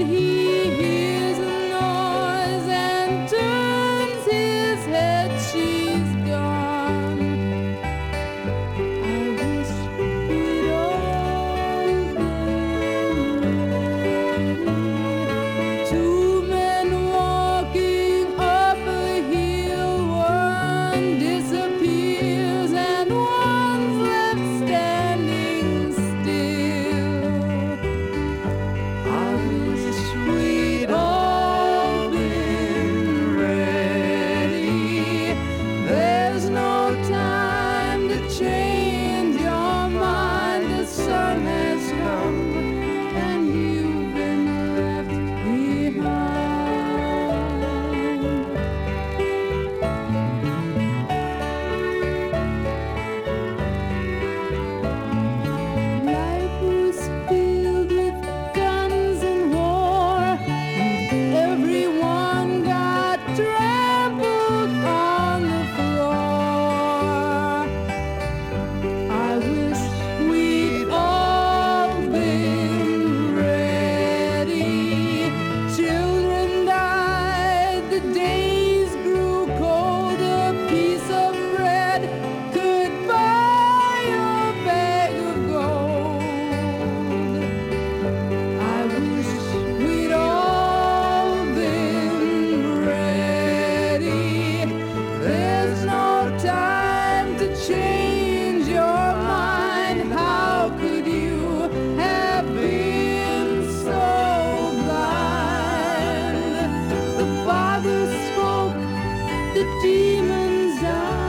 that he demons die.